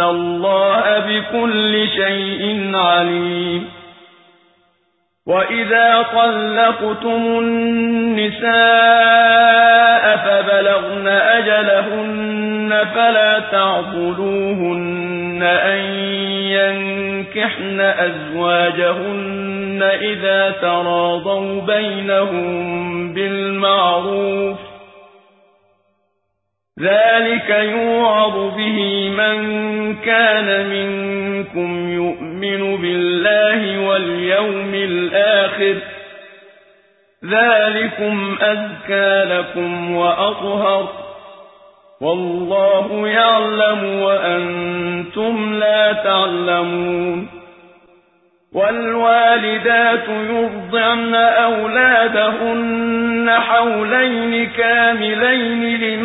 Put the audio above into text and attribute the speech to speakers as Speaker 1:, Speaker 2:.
Speaker 1: الله بكل شيء عليم وإذا طلقتم النساء فبلغن أجلهن فلا تعضلوهن أن ينكحن أزواجهن إذا تراضوا بينهم بالمعروف ذلك يوعظ به من كان منكم يؤمن بالله واليوم الآخر ذلكم أذكى لكم وأطهر والله يعلم وأنتم لا تعلمون والوالدات يرضعن أولادهن حولين كاملين